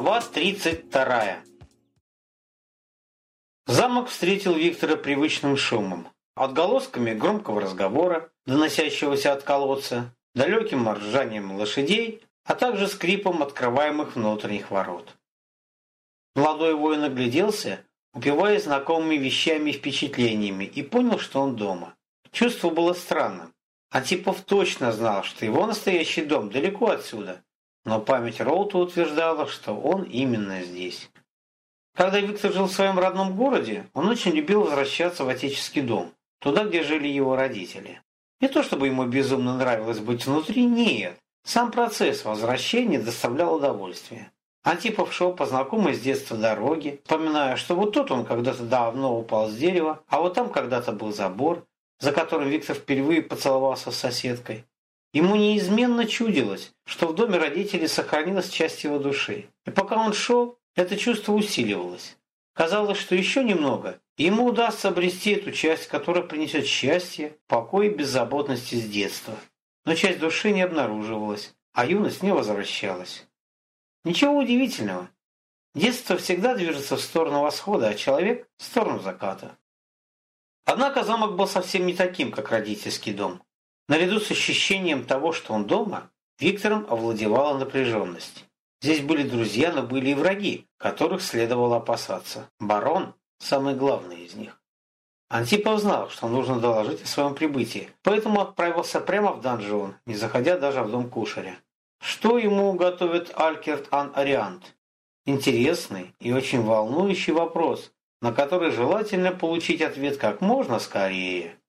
Глава 32. Замок встретил Виктора привычным шумом, отголосками громкого разговора, доносящегося от колодца, далеким ржанием лошадей, а также скрипом открываемых внутренних ворот. Молодой воин огляделся, упиваясь знакомыми вещами и впечатлениями, и понял, что он дома. Чувство было странным. Антипов точно знал, что его настоящий дом далеко отсюда, но память Роута утверждала, что он именно здесь. Когда Виктор жил в своем родном городе, он очень любил возвращаться в отеческий дом, туда, где жили его родители. Не то чтобы ему безумно нравилось быть внутри, нет. Сам процесс возвращения доставлял удовольствие. Антипов шел по знакомой с детства дороге, вспоминая, что вот тут он когда-то давно упал с дерева, а вот там когда-то был забор, за которым Виктор впервые поцеловался с соседкой. Ему неизменно чудилось, что в доме родителей сохранилась часть его души. И пока он шел, это чувство усиливалось. Казалось, что еще немного, и ему удастся обрести эту часть, которая принесет счастье, покой и беззаботность из детства. Но часть души не обнаруживалась, а юность не возвращалась. Ничего удивительного. Детство всегда движется в сторону восхода, а человек – в сторону заката. Однако замок был совсем не таким, как родительский дом. Наряду с ощущением того, что он дома, Виктором овладевала напряженность. Здесь были друзья, но были и враги, которых следовало опасаться. Барон – самый главный из них. Антипов знал, что нужно доложить о своем прибытии, поэтому отправился прямо в донжон, не заходя даже в дом кушаря. Что ему готовит Алькерт Ан Ариант? Интересный и очень волнующий вопрос, на который желательно получить ответ как можно скорее.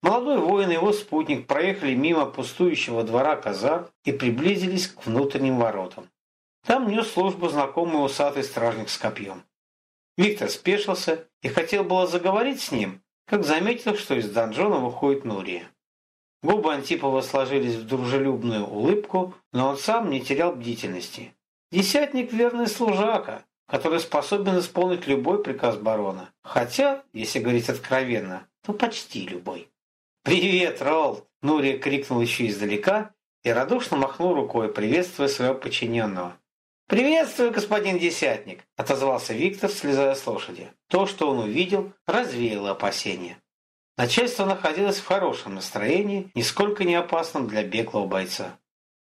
Молодой воин и его спутник проехали мимо пустующего двора казар и приблизились к внутренним воротам. Там нес службу знакомый усатый стражник с копьем. Виктор спешился и хотел было заговорить с ним, как заметил, что из донжона выходит Нурия. Губы Антипова сложились в дружелюбную улыбку, но он сам не терял бдительности. Десятник – верный служака, который способен исполнить любой приказ барона. Хотя, если говорить откровенно, то почти любой. «Привет, Ролл!» – Нурия крикнул еще издалека и радушно махнул рукой, приветствуя своего подчиненного. «Приветствую, господин Десятник!» – отозвался Виктор, слезая с лошади. То, что он увидел, развеяло опасения. Начальство находилось в хорошем настроении, нисколько не опасном для беглого бойца.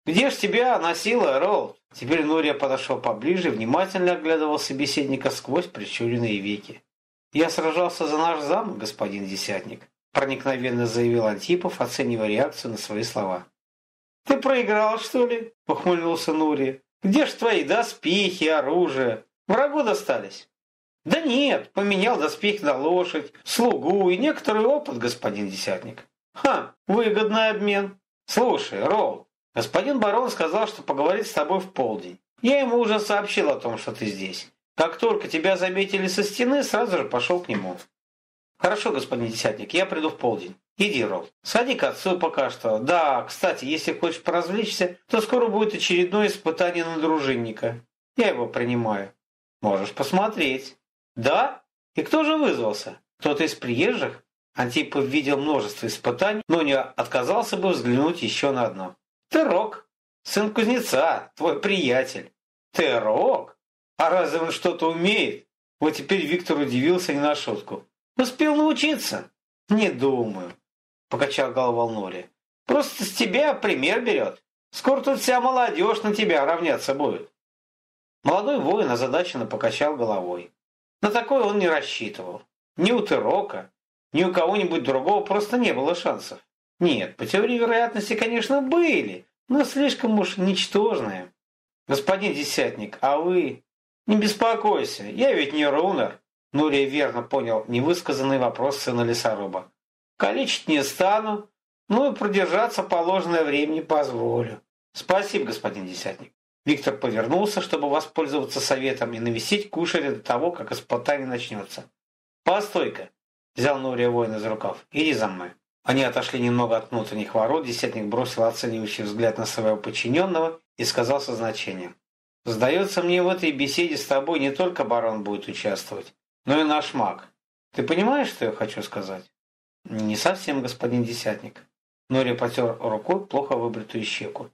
«Где ж тебя носила, Ролл?» Теперь Нурия подошел поближе и внимательно оглядывал собеседника сквозь прищуренные веки. «Я сражался за наш замок, господин Десятник проникновенно заявил Антипов, оценивая реакцию на свои слова. «Ты проиграл, что ли?» – ухмыльнулся Нури. «Где ж твои доспехи, оружие? Врагу достались?» «Да нет, поменял доспех на лошадь, слугу и некоторый опыт, господин Десятник». «Ха, выгодный обмен. Слушай, Ролл, господин барон сказал, что поговорит с тобой в полдень. Я ему уже сообщил о том, что ты здесь. Как только тебя заметили со стены, сразу же пошел к нему». Хорошо, господин Десятник, я приду в полдень. Иди, Ролл. Сходи к отцу пока что. Да, кстати, если хочешь поразвлечься, то скоро будет очередное испытание на дружинника. Я его принимаю. Можешь посмотреть. Да? И кто же вызвался? Кто-то из приезжих? Антипов видел множество испытаний, но не отказался бы взглянуть еще на одно. Ты Рок, сын кузнеца, твой приятель. Ты Рок? А разве он что-то умеет? Вот теперь Виктор удивился не на шутку. Успел научиться? Не думаю, покачал головой Нори. Просто с тебя пример берет. Скоро тут вся молодежь на тебя равняться будет. Молодой воин озадаченно покачал головой. На такое он не рассчитывал. Ни у Терока, ни у кого-нибудь другого просто не было шансов. Нет, по теории вероятности, конечно, были, но слишком уж ничтожные. Господин Десятник, а вы... Не беспокойся, я ведь не рунер. Нурия верно понял невысказанный вопрос сына лесоруба. «Калечить не стану, ну и продержаться положенное время не позволю». «Спасибо, господин Десятник». Виктор повернулся, чтобы воспользоваться советом и навестить кушаря до того, как испытание начнется. «Постой-ка!» – взял Нурия воина за рукав. «Иди за мной». Они отошли немного от внутренних ворот, десятник бросил оценивающий взгляд на своего подчиненного и сказал со значением. «Сдается мне, в этой беседе с тобой не только барон будет участвовать, ну и наш маг. Ты понимаешь, что я хочу сказать? Не совсем, господин Десятник. Нори потер рукой плохо выбритую щеку.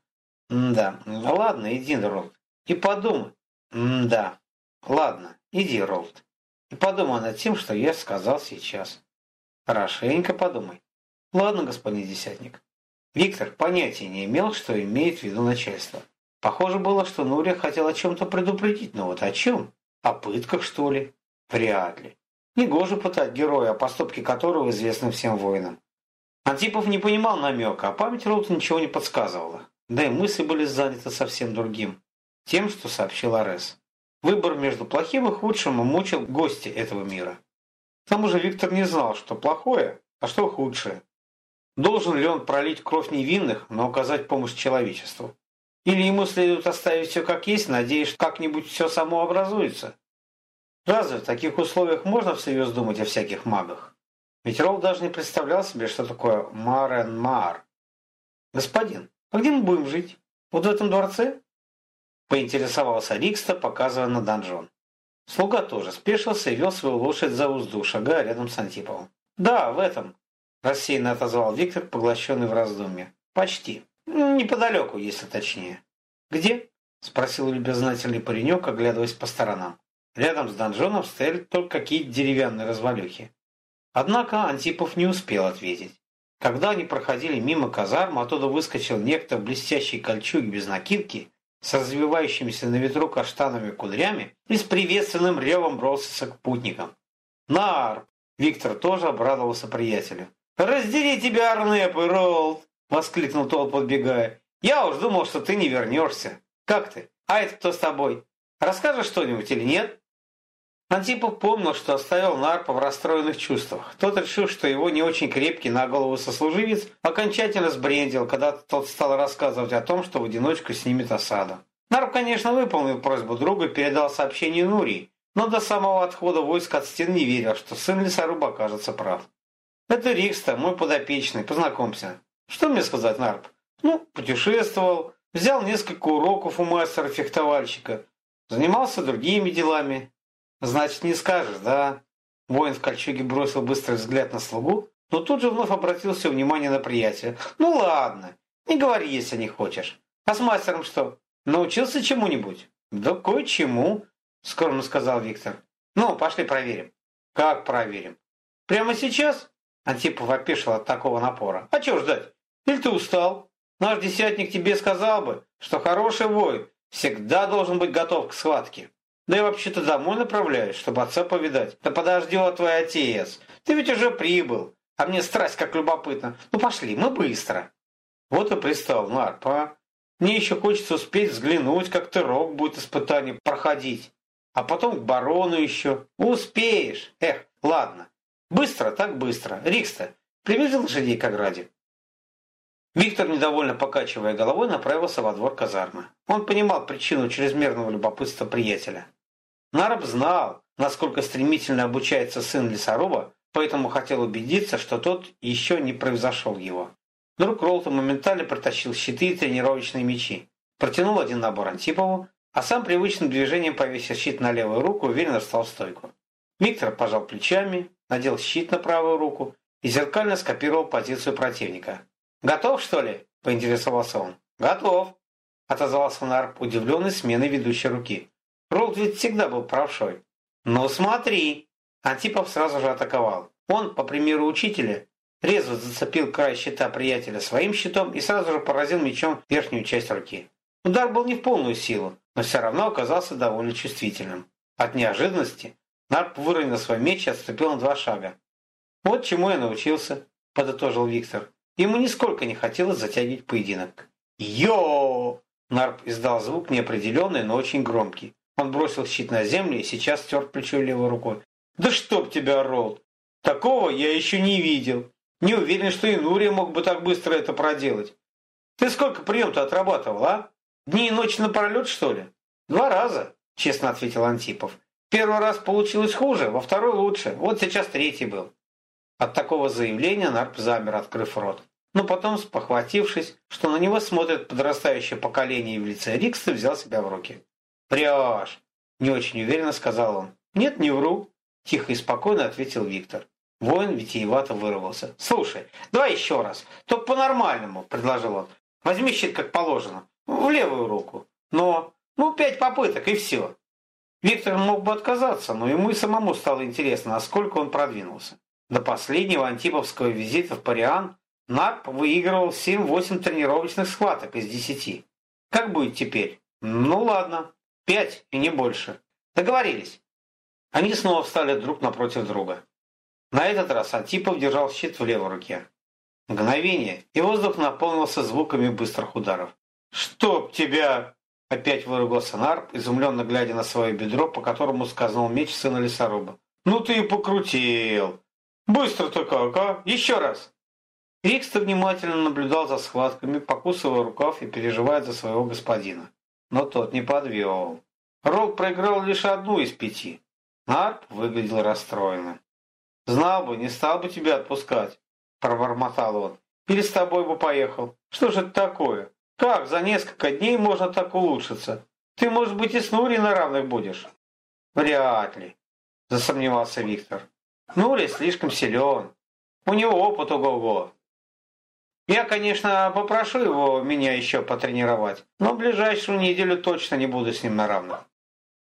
Да, ладно, иди, народ. И подумай, М-да. Ладно, иди, Ролд. И подумай над тем, что я сказал сейчас. Хорошенько подумай. Ладно, господин десятник. Виктор понятия не имел, что имеет в виду начальство. Похоже было, что Нурия хотел о чем-то предупредить, но вот о чем? О пытках, что ли? Вряд ли. Негоже пытать героя, о поступке которого известны всем воинам. Антипов не понимал намека, а память Роута ничего не подсказывала. Да и мысли были заняты совсем другим. Тем, что сообщил Арес. Выбор между плохим и худшим мучил гости этого мира. К тому же Виктор не знал, что плохое, а что худшее. Должен ли он пролить кровь невинных, но оказать помощь человечеству? Или ему следует оставить все как есть, надеясь, что как-нибудь все само образуется? Разве в таких условиях можно всерьез думать о всяких магах? Ведь Ролл даже не представлял себе, что такое Марен-Мар. «Господин, а где мы будем жить? Вот в этом дворце?» Поинтересовался Рикста, показывая на донжон. Слуга тоже спешился и вел свою лошадь за узду, шагая рядом с Антиповым. «Да, в этом», – рассеянно отозвал Виктор, поглощенный в раздумье. «Почти. Неподалеку, если точнее». «Где?» – спросил любознательный паренек, оглядываясь по сторонам. Рядом с донжоном стояли только какие-то деревянные развалюхи. Однако Антипов не успел ответить. Когда они проходили мимо казарм, оттуда выскочил некто в блестящей кольчуге без накидки, с развивающимися на ветру каштановыми кудрями и с приветственным ревом бросился к путникам. «Нар!» Виктор тоже обрадовался приятелю. «Раздери тебя, Арнеп и Ролд!» — воскликнул тот, подбегая. «Я уж думал, что ты не вернешься. Как ты? А это кто с тобой? Расскажешь что-нибудь или нет?» Антипов помнил, что оставил Нарпа в расстроенных чувствах. Тот решил, что его не очень крепкий на голову сослуживец окончательно сбрендил, когда тот стал рассказывать о том, что в одиночку снимет осаду. Нарп, конечно, выполнил просьбу друга и передал сообщение Нурии, но до самого отхода войск от стен не верил, что сын лесоруба окажется прав. «Это Рикста, мой подопечный, познакомься». «Что мне сказать, Нарп?» «Ну, путешествовал, взял несколько уроков у мастера-фехтовальщика, занимался другими делами, «Значит, не скажешь, да?» Воин в кольчуге бросил быстрый взгляд на слугу, но тут же вновь обратил все внимание на приятеля. «Ну ладно, не говори, если не хочешь. А с мастером что, научился чему-нибудь?» «Да кое-чему», — скромно сказал Виктор. «Ну, пошли проверим». «Как проверим?» «Прямо сейчас?» Антипов опешил от такого напора. «А чего ждать? Или ты устал? Наш десятник тебе сказал бы, что хороший воин всегда должен быть готов к схватке». Да я вообще-то домой направляюсь, чтобы отца повидать. Да подожди, твой отец. Ты ведь уже прибыл. А мне страсть как любопытно. Ну пошли, мы быстро. Вот и пристал Нарп, а. Мне еще хочется успеть взглянуть, как ты рок будет испытание проходить. А потом к барону еще. Успеешь. Эх, ладно. Быстро, так быстро. Рикста, привези лошадей к ограде. Виктор, недовольно покачивая головой, направился во двор казармы. Он понимал причину чрезмерного любопытства приятеля. Нараб знал, насколько стремительно обучается сын лесоруба, поэтому хотел убедиться, что тот еще не превзошел его. Вдруг Ролта моментально притащил щиты и тренировочные мечи, протянул один набор Антипову, а сам привычным движением повесил щит на левую руку уверенно встал в стойку. Виктор пожал плечами, надел щит на правую руку и зеркально скопировал позицию противника. «Готов, что ли?» – поинтересовался он. «Готов», – отозвался Нарп, удивленный сменой ведущей руки. Ролд ведь всегда был правшой. «Ну смотри!» Антипов сразу же атаковал. Он, по примеру учителя, резво зацепил край щита приятеля своим щитом и сразу же поразил мечом верхнюю часть руки. Удар был не в полную силу, но все равно оказался довольно чувствительным. От неожиданности Нарп выронил свой меч и отступил на два шага. «Вот чему я научился», – подытожил Виктор. Ему нисколько не хотелось затягивать поединок. «Йо!» Нарп издал звук неопределенный, но очень громкий. Он бросил щит на землю и сейчас стер плечо левой рукой. «Да чтоб тебя, Ролд! Такого я еще не видел. Не уверен, что и Нурия мог бы так быстро это проделать. Ты сколько прием-то отрабатывал, а? Дни и ночи напролет, что ли?» «Два раза», — честно ответил Антипов. «Первый раз получилось хуже, во второй лучше. Вот сейчас третий был». От такого заявления Нарп замер, открыв рот. Но потом, спохватившись, что на него смотрит подрастающее поколение в лице Рикста, взял себя в руки. «Врешь!» – не очень уверенно сказал он. «Нет, не вру», – тихо и спокойно ответил Виктор. Воин витиевато вырвался. «Слушай, давай еще раз. Только по-нормальному», – предложил он. «Возьми щит как положено. В левую руку. Но, ну, пять попыток и все. Виктор мог бы отказаться, но ему и самому стало интересно, насколько он продвинулся. До последнего антиповского визита в Париан Нарп выигрывал 7-8 тренировочных схваток из 10. Как будет теперь? Ну ладно, 5 и не больше. Договорились. Они снова встали друг напротив друга. На этот раз Антипов держал щит в левой руке. Мгновение, и воздух наполнился звуками быстрых ударов. «Чтоб тебя!» Опять выругался Нарп, изумленно глядя на свое бедро, по которому скользнул меч сына лесоруба. «Ну ты и покрутил! Быстро-то как, а? Еще раз!» Рикста внимательно наблюдал за схватками, покусывая рукав и переживая за своего господина. Но тот не подвел. Ролл проиграл лишь одну из пяти. Нарп выглядел расстроенным. «Знал бы, не стал бы тебя отпускать», – пробормотал он. «Или с тобой бы поехал. Что же это такое? Как за несколько дней можно так улучшиться? Ты, может быть, и с Нури на равных будешь?» «Вряд ли», – засомневался Виктор. «Нури слишком силен. У него опыт ого-го. Я, конечно, попрошу его меня еще потренировать, но ближайшую неделю точно не буду с ним на равных».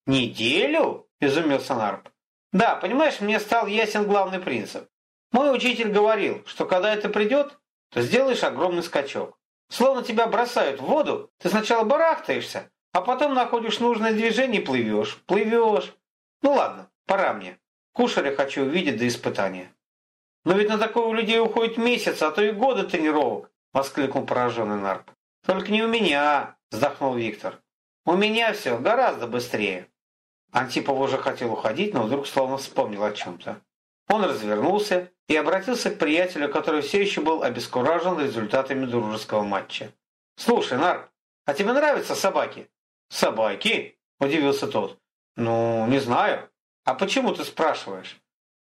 «Неделю?» – изумился Нарп. «Да, понимаешь, мне стал ясен главный принцип. Мой учитель говорил, что когда это придет, то сделаешь огромный скачок. Словно тебя бросают в воду, ты сначала барахтаешься, а потом находишь нужное движение и плывешь, плывешь. Ну ладно, пора мне. Кушаря хочу увидеть до испытания. Но ведь на такое у людей уходит месяц, а то и годы тренировок, воскликнул пораженный Нарп. Только не у меня, вздохнул Виктор. У меня все гораздо быстрее. Антипов уже хотел уходить, но вдруг словно вспомнил о чем-то. Он развернулся и обратился к приятелю, который все еще был обескуражен результатами дружеского матча. «Слушай, Нар, а тебе нравятся собаки?» «Собаки?» – удивился тот. «Ну, не знаю. А почему ты спрашиваешь?»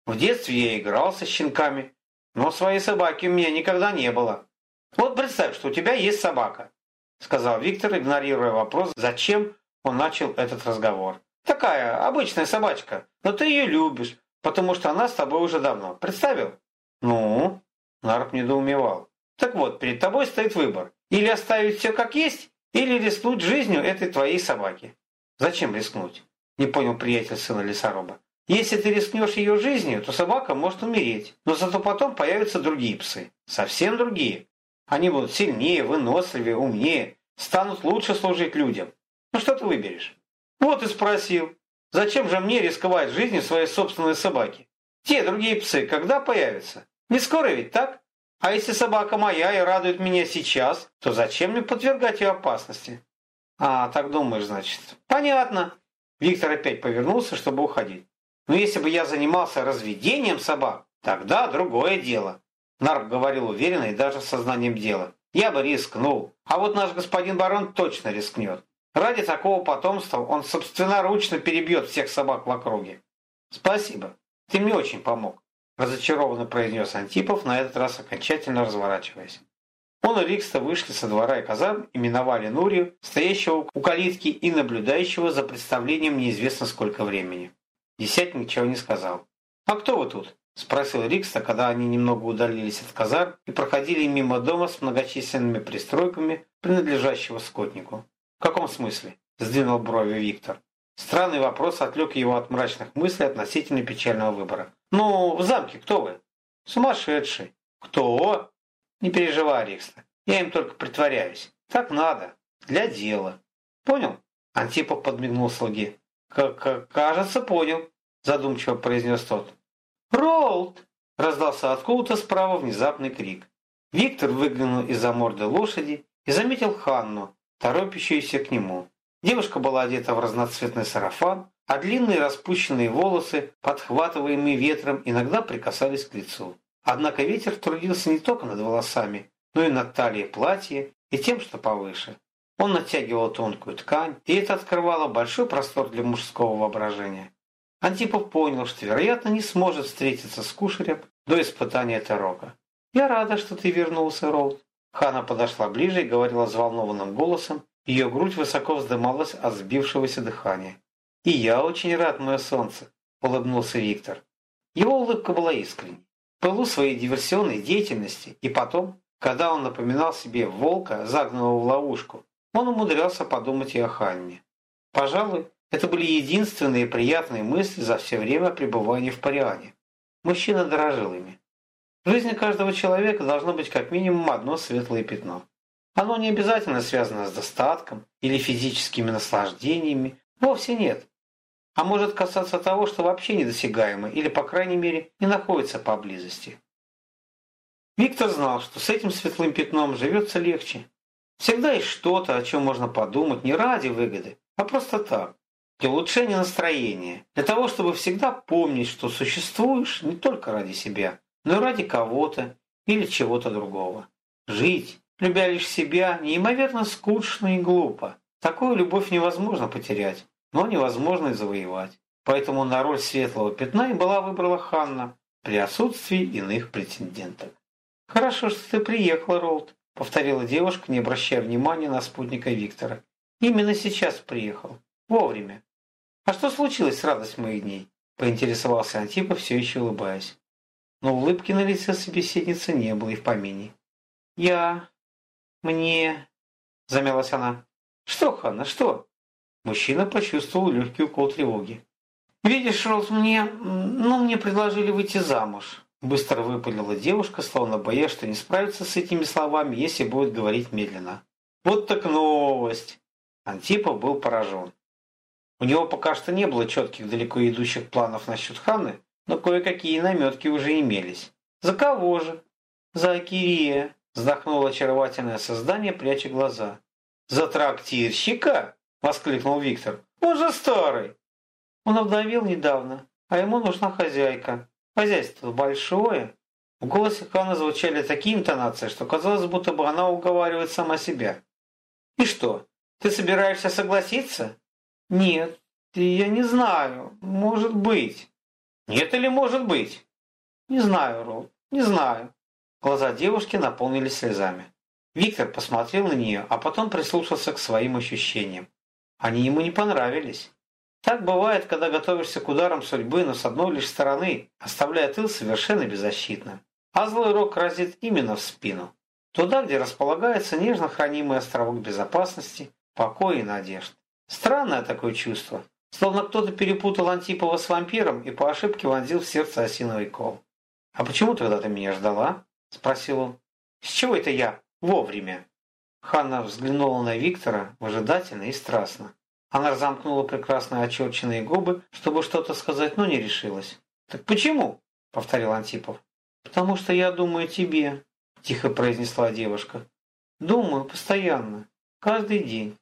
«В детстве я играл со щенками, но своей собаки у меня никогда не было». «Вот представь, что у тебя есть собака», – сказал Виктор, игнорируя вопрос, зачем он начал этот разговор. «Такая обычная собачка, но ты ее любишь, потому что она с тобой уже давно. Представил? Ну? Нарп недоумевал. Так вот, перед тобой стоит выбор. Или оставить все как есть, или рискнуть жизнью этой твоей собаки. Зачем рискнуть? Не понял приятель сына лесоруба. Если ты рискнешь ее жизнью, то собака может умереть. Но зато потом появятся другие псы. Совсем другие. Они будут сильнее, выносливее, умнее, станут лучше служить людям. Ну что ты выберешь? Вот и спросил. Зачем же мне рисковать жизнью своей собственной собаки? Те другие псы когда появятся? Не скоро ведь, так? А если собака моя и радует меня сейчас, то зачем мне подвергать ее опасности? А, так думаешь, значит. Понятно. Виктор опять повернулся, чтобы уходить. Но если бы я занимался разведением собак, тогда другое дело. Нарк говорил уверенно и даже сознанием дела. Я бы рискнул. А вот наш господин барон точно рискнет. Ради такого потомства он собственноручно перебьет всех собак в округе. Спасибо, ты мне очень помог, разочарованно произнес Антипов, на этот раз окончательно разворачиваясь. Он и Рикста вышли со двора и казарм и миновали Нурию, стоящего у калитки и наблюдающего за представлением неизвестно сколько времени. Десятник ничего не сказал. «А кто вы тут?» – спросил Рикста, когда они немного удалились от казарм и проходили мимо дома с многочисленными пристройками, принадлежащего скотнику. «В каком смысле?» – сдвинул брови Виктор. Странный вопрос отвлек его от мрачных мыслей относительно печального выбора. «Ну, в замке кто вы?» «Сумасшедший». «Кто?» «Не переживай, Рикста. Я им только притворяюсь. Так надо. Для дела. Понял?» Антипов подмигнул слуге. «Кажется, понял», задумчиво произнес тот. «Ролд!» – раздался откуда-то справа внезапный крик. Виктор выглянул из-за морды лошади и заметил Ханну, торопящуюся к нему. Девушка была одета в разноцветный сарафан, а длинные распущенные волосы, подхватываемые ветром, иногда прикасались к лицу. Однако ветер трудился не только над волосами, но и над талией платья и тем, что повыше. Он натягивал тонкую ткань, и это открывало большой простор для мужского воображения. Антипов понял, что, вероятно, не сможет встретиться с кушарем до испытания Тарока. «Я рада, что ты вернулся, Роуд», Хана подошла ближе и говорила взволнованным голосом. Ее грудь высоко вздымалась от сбившегося дыхания. «И я очень рад, мое солнце», – улыбнулся Виктор. Его улыбка была искренней. Пылу своей диверсионной деятельности и потом, когда он напоминал себе волка, загнанного в ловушку, он умудрялся подумать и о Ханне. Пожалуй, Это были единственные приятные мысли за все время пребывания в Париане. Мужчина дорожил ими. В жизни каждого человека должно быть как минимум одно светлое пятно. Оно не обязательно связано с достатком или физическими наслаждениями, вовсе нет. А может касаться того, что вообще недосягаемо или, по крайней мере, не находится поблизости. Виктор знал, что с этим светлым пятном живется легче. Всегда есть что-то, о чем можно подумать не ради выгоды, а просто так, для улучшения настроения, для того, чтобы всегда помнить, что существуешь не только ради себя, но и ради кого-то или чего-то другого. Жить, любя лишь себя, неимоверно скучно и глупо. Такую любовь невозможно потерять, но невозможно и завоевать. Поэтому на роль светлого пятна и была выбрала Ханна при отсутствии иных претендентов. «Хорошо, что ты приехала, Ролд», — повторила девушка, не обращая внимания на спутника Виктора. «Именно сейчас приехал. Вовремя. «А что случилось с радость моих дней?» – поинтересовался Антипов, все еще улыбаясь. Но улыбки на лице собеседницы не было и в помине. «Я... мне...» – замялась она. «Что, Ханна, что?» Мужчина почувствовал легкий укол тревоги. «Видишь, Ролл, мне... ну, мне предложили выйти замуж». Быстро выпалила девушка, словно боясь, что не справится с этими словами, если будет говорить медленно. «Вот так новость!» Антипов был поражен. У него пока что не было четких далеко идущих планов насчет Ханны, но кое-какие наметки уже имелись. «За кого же?» «За Акирия», – вздохнуло очаровательное создание, пряча глаза. «За трактирщика?» – воскликнул Виктор. «Он же старый!» Он овдовел недавно, а ему нужна хозяйка. Хозяйство большое. В голосе Ханы звучали такие интонации, что казалось, будто бы она уговаривает сама себя. «И что, ты собираешься согласиться?» «Нет, я не знаю. Может быть». «Нет или может быть?» «Не знаю, Роб, не знаю». Глаза девушки наполнились слезами. Виктор посмотрел на нее, а потом прислушался к своим ощущениям. Они ему не понравились. Так бывает, когда готовишься к ударам судьбы, но с одной лишь стороны, оставляя тыл совершенно беззащитным. А злой рок разит именно в спину. Туда, где располагается нежно хранимый островок безопасности, покоя и надежд. Странное такое чувство. Словно кто-то перепутал Антипова с вампиром и по ошибке вонзил в сердце осиновый кол. «А почему тогда ты меня ждала?» – спросил он. «С чего это я? Вовремя?» Ханна взглянула на Виктора выжидательно и страстно. Она разомкнула прекрасно очерченные губы, чтобы что-то сказать, но не решилась. «Так почему?» – повторил Антипов. «Потому что я думаю о тебе», – тихо произнесла девушка. «Думаю постоянно, каждый день».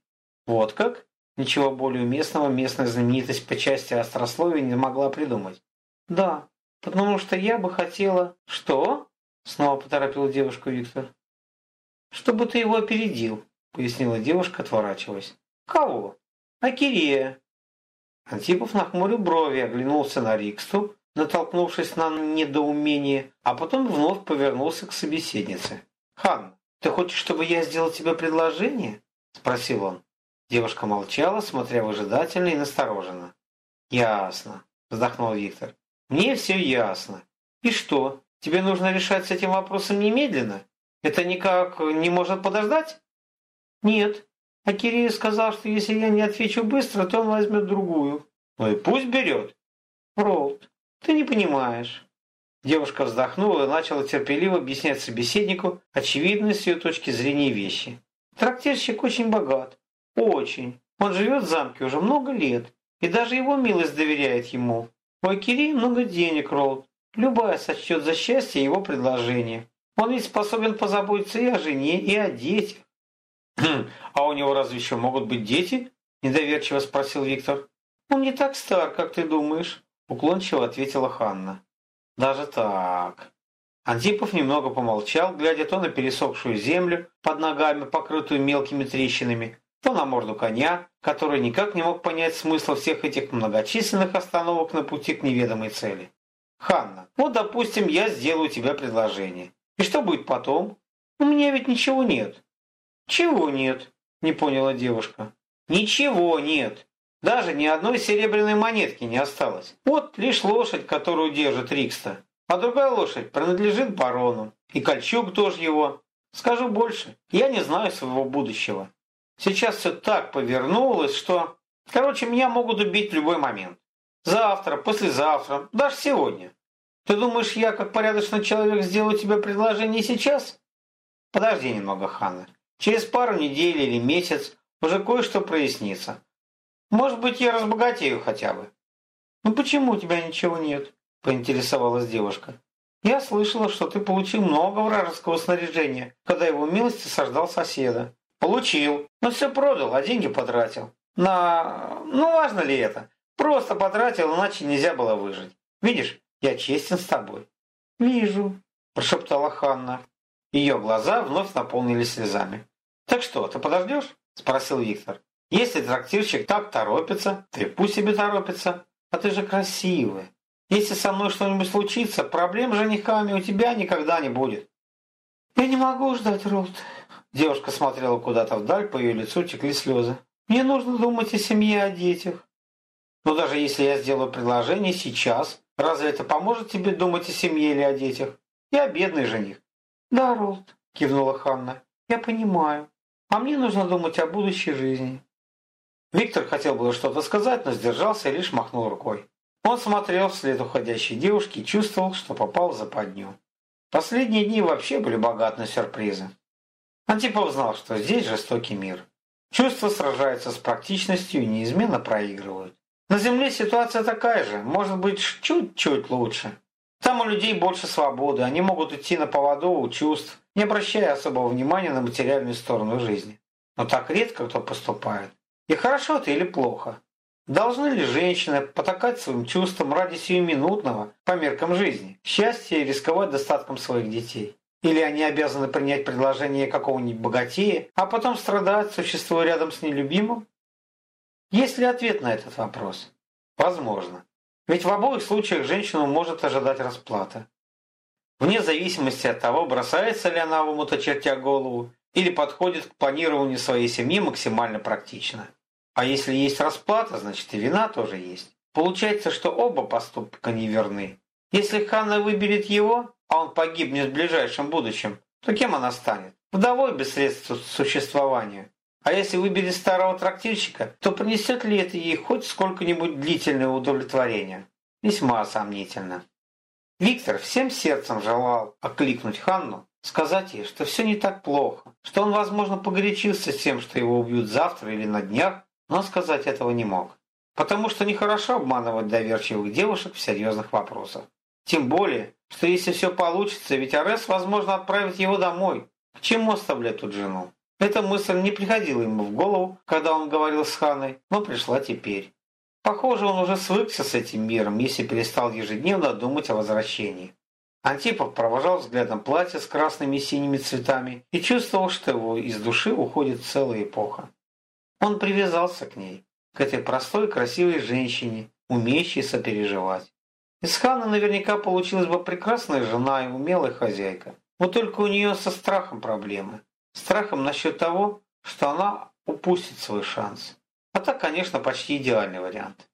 «Вот как?» Ничего более уместного местная знаменитость по части острословия не могла придумать. «Да, потому что я бы хотела...» «Что?» — снова поторопила девушку Виктор. «Чтобы ты его опередил», — пояснила девушка, отворачиваясь. «Кого?» «Акирея». Антипов нахмурил брови, оглянулся на Риксту, натолкнувшись на недоумение, а потом вновь повернулся к собеседнице. «Хан, ты хочешь, чтобы я сделал тебе предложение?» — спросил он. Девушка молчала, смотря выжидательно и настороженно. «Ясно», – вздохнул Виктор. «Мне все ясно. И что, тебе нужно решать с этим вопросом немедленно? Это никак не может подождать?» «Нет. А Кирилл сказал, что если я не отвечу быстро, то он возьмет другую». «Ну и пусть берет». «Ролд, ты не понимаешь». Девушка вздохнула и начала терпеливо объяснять собеседнику очевидные с ее точки зрения вещи. «Трактирщик очень богат. Очень. Он живет в замке уже много лет, и даже его милость доверяет ему. У Акири много денег, Ролд. Любая сочтет за счастье его предложение. Он ведь способен позаботиться и о жене, и о детях. «А у него разве еще могут быть дети?» – недоверчиво спросил Виктор. «Он не так стар, как ты думаешь», – уклончиво ответила Ханна. «Даже так». Антипов немного помолчал, глядя то на пересохшую землю под ногами, покрытую мелкими трещинами, то на морду коня, который никак не мог понять смысла всех этих многочисленных остановок на пути к неведомой цели. «Ханна, вот, допустим, я сделаю тебе предложение. И что будет потом? У меня ведь ничего нет». «Чего нет?» – не поняла девушка. «Ничего нет. Даже ни одной серебряной монетки не осталось. Вот лишь лошадь, которую держит Рикста. А другая лошадь принадлежит барону. И Кольчук тоже его. Скажу больше, я не знаю своего будущего. Сейчас все так повернулось, что... Короче, меня могут убить в любой момент. Завтра, послезавтра, даже сегодня. Ты думаешь, я, как порядочный человек, сделаю тебе предложение сейчас? Подожди немного, Ханна. Через пару недель или месяц уже кое-что прояснится. Может быть, я разбогатею хотя бы. Ну почему у тебя ничего нет? Поинтересовалась девушка. Я слышала, что ты получил много вражеского снаряжения, когда его милости сождал соседа. Получил, но все продал, а деньги потратил. На... Ну, важно ли это? Просто потратил, иначе нельзя было выжить. Видишь, я честен с тобой. Вижу, прошептала Ханна. Ее глаза вновь наполнились слезами. Так что, ты подождешь? Спросил Виктор. Если трактирщик так торопится, ты пусть себе торопится. А ты же красивая. Если со мной что-нибудь случится, проблем с женихами у тебя никогда не будет. Я не могу ждать, Рут. Девушка смотрела куда-то вдаль, по ее лицу текли слезы. Мне нужно думать о семье, о детях. Но даже если я сделаю предложение сейчас, разве это поможет тебе думать о семье или о детях? Я бедный жених. Да, Рут, кивнула Ханна. Я понимаю. А мне нужно думать о будущей жизни. Виктор хотел было что-то сказать, но сдержался и лишь махнул рукой. Он смотрел вслед уходящей девушки и чувствовал, что попал в западню. Последние дни вообще были богаты на сюрпризы. Антипов знал, что здесь жестокий мир. Чувства сражаются с практичностью и неизменно проигрывают. На Земле ситуация такая же, может быть, чуть-чуть лучше. Там у людей больше свободы, они могут идти на поводу у чувств, не обращая особого внимания на материальную сторону жизни. Но так редко кто поступает. И хорошо это или плохо? Должны ли женщины потакать своим чувствам ради сиюминутного, по меркам жизни, счастья и рисковать достатком своих детей? Или они обязаны принять предложение какого-нибудь богатея, а потом страдать, существуя рядом с нелюбимым? Есть ли ответ на этот вопрос? Возможно. Ведь в обоих случаях женщину может ожидать расплата. Вне зависимости от того, бросается ли она в омута чертя голову или подходит к планированию своей семьи максимально практично. А если есть расплата, значит и вина тоже есть. Получается, что оба поступка неверны. Если Ханна выберет его, а он погибнет в ближайшем будущем, то кем она станет? Вдовой без средств существования. А если выберет старого трактирщика, то принесет ли это ей хоть сколько-нибудь длительное удовлетворение? Весьма сомнительно. Виктор всем сердцем желал окликнуть Ханну, сказать ей, что все не так плохо, что он, возможно, погорячился с тем, что его убьют завтра или на днях, но сказать этого не мог. Потому что нехорошо обманывать доверчивых девушек в серьезных вопросах. Тем более, что если все получится, ведь Арес, возможно, отправит его домой. К чему оставлять тут жену? Эта мысль не приходила ему в голову, когда он говорил с Ханой, но пришла теперь. Похоже, он уже свыкся с этим миром, если перестал ежедневно думать о возвращении. Антипов провожал взглядом платье с красными и синими цветами и чувствовал, что его из души уходит целая эпоха. Он привязался к ней, к этой простой, красивой женщине, умеющей сопереживать. Из Ханы наверняка получилась бы прекрасная жена и умелая хозяйка. Вот только у нее со страхом проблемы. Страхом насчет того, что она упустит свой шанс. А так, конечно, почти идеальный вариант.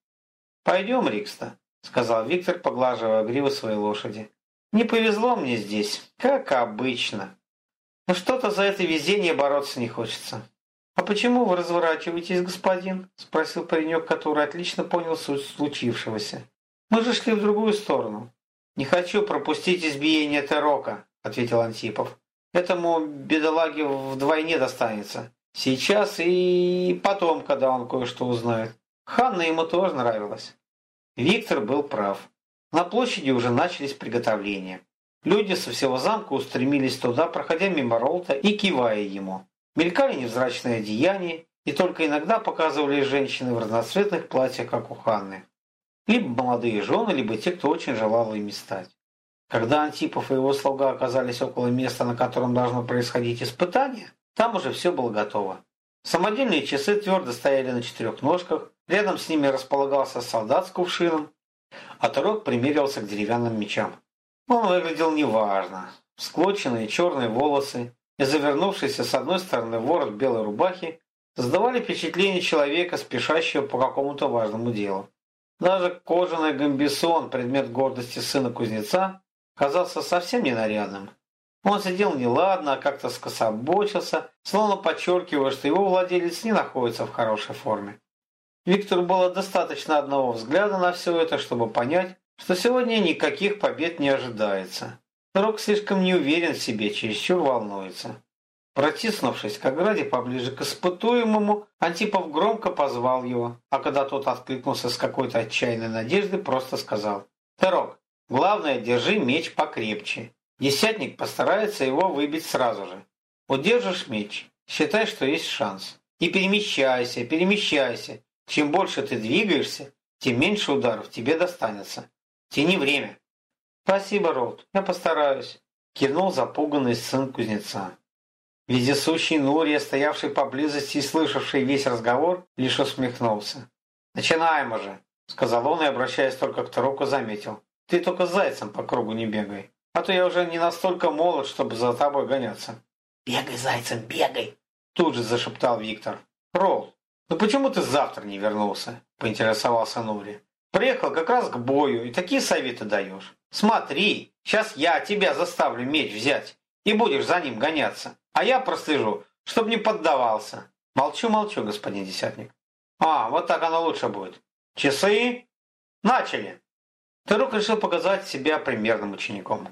«Пойдем, Рикста», — сказал Виктор, поглаживая гриву своей лошади. «Не повезло мне здесь, как обычно. Но что-то за это везение бороться не хочется. «А почему вы разворачиваетесь, господин?» – спросил паренек, который отлично понял суть случившегося. «Мы же шли в другую сторону». «Не хочу пропустить избиение Терока», – ответил Антипов. «Этому бедолаге вдвойне достанется. Сейчас и потом, когда он кое-что узнает. Ханна ему тоже нравилась». Виктор был прав. На площади уже начались приготовления. Люди со всего замка устремились туда, проходя мимо Ролта и кивая ему. Мелькали невзрачные одеяния, и только иногда показывали женщины в разноцветных платьях, как у Ханны. Либо молодые жены, либо те, кто очень желал ими стать. Когда Антипов и его слуга оказались около места, на котором должно происходить испытание, там уже все было готово. Самодельные часы твердо стояли на четырех ножках, рядом с ними располагался солдат с кувшином, а Турок примерился к деревянным мечам. Он выглядел неважно. Склоченные черные волосы, и завернувшийся с одной стороны ворот белой рубахи, создавали впечатление человека, спешащего по какому-то важному делу. Даже кожаный гамбисон, предмет гордости сына кузнеца, казался совсем ненарядным. Он сидел неладно, а как-то скособочился, словно подчеркивая, что его владелец не находится в хорошей форме. Виктору было достаточно одного взгляда на все это, чтобы понять, что сегодня никаких побед не ожидается. Рок слишком не уверен в себе, чересчур волнуется. Протиснувшись к ограде поближе к испытуемому, Антипов громко позвал его, а когда тот откликнулся с какой-то отчаянной надеждой, просто сказал «Терок, главное, держи меч покрепче. Десятник постарается его выбить сразу же. Удержишь меч, считай, что есть шанс. И перемещайся, перемещайся. Чем больше ты двигаешься, тем меньше ударов тебе достанется. Тяни время». «Спасибо, Ролд, я постараюсь», – кивнул запуганный сын кузнеца. Вездесущий Нурия, стоявший поблизости и слышавший весь разговор, лишь усмехнулся. «Начинаем уже», — сказал он и, обращаясь только к Тароку, заметил. «Ты только зайцем по кругу не бегай, а то я уже не настолько молод, чтобы за тобой гоняться». «Бегай, зайцем, бегай!» — тут же зашептал Виктор. «Ролл, ну почему ты завтра не вернулся?» — поинтересовался Нури. «Приехал как раз к бою и такие советы даешь. Смотри, сейчас я тебя заставлю меч взять и будешь за ним гоняться. А я прослежу, чтобы не поддавался. Молчу-молчу, господин десятник. А, вот так оно лучше будет. Часы? Начали. Тарук решил показать себя примерным учеником.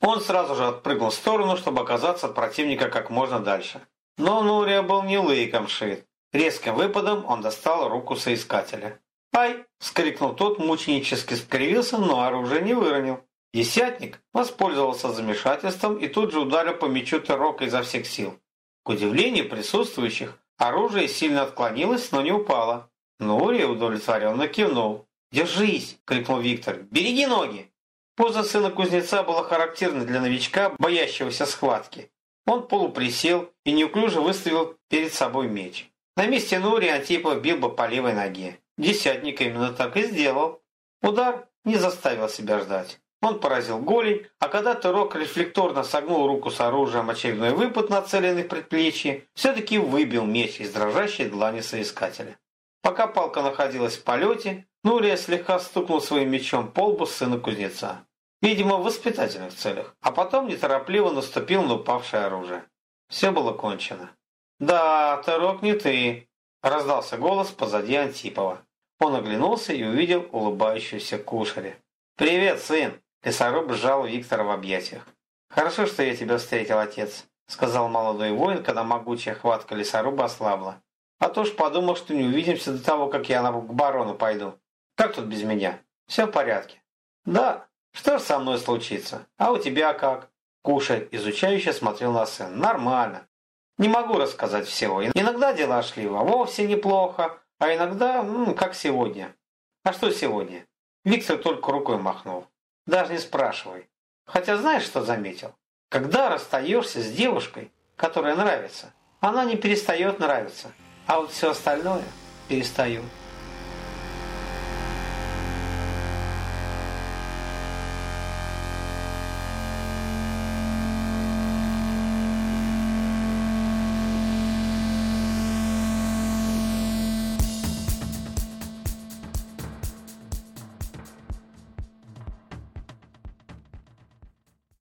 Он сразу же отпрыгнул в сторону, чтобы оказаться от противника как можно дальше. Но Нурия был не лыком шит. Резким выпадом он достал руку соискателя. «Ай!» – вскрикнул тот, мученически скривился, но оружие не выронил. Десятник воспользовался замешательством и тут же ударил по мячу Терока изо всех сил. К удивлению присутствующих, оружие сильно отклонилось, но не упало. Нури удовлетворенно кивнул. «Держись!» – крикнул Виктор. «Береги ноги!» Поза сына кузнеца была характерна для новичка, боящегося схватки. Он полуприсел и неуклюже выставил перед собой меч. На месте Нури Антипов бил бы по левой ноге. Десятник именно так и сделал. Удар не заставил себя ждать. Он поразил голень, а когда Турок рефлекторно согнул руку с оружием очередной выпад, нацеленный в предплечье, все-таки выбил меч из дрожащей длани соискателя. Пока палка находилась в полете, Нурия слегка стукнул своим мечом по лбу сына кузнеца. Видимо, в воспитательных целях, а потом неторопливо наступил на упавшее оружие. Все было кончено. «Да, Тарок не ты», – раздался голос позади Антипова. Он оглянулся и увидел улыбающуюся кушаря. «Привет, сын!» Лесоруб сжал Виктора в объятиях. «Хорошо, что я тебя встретил, отец», — сказал молодой воин, когда могучая хватка лесоруба ослабла. «А то ж подумал, что не увидимся до того, как я к барону пойду. Как тут без меня? Все в порядке?» «Да. Что ж со мной случится? А у тебя как?» Куша изучающе смотрел на сына. «Нормально. Не могу рассказать всего. Иногда дела шли вовсе неплохо, а иногда, ну, как сегодня. А что сегодня?» Виктор только рукой махнул. Даже не спрашивай. Хотя знаешь, что заметил? Когда расстаешься с девушкой, которая нравится, она не перестает нравиться. А вот все остальное перестает.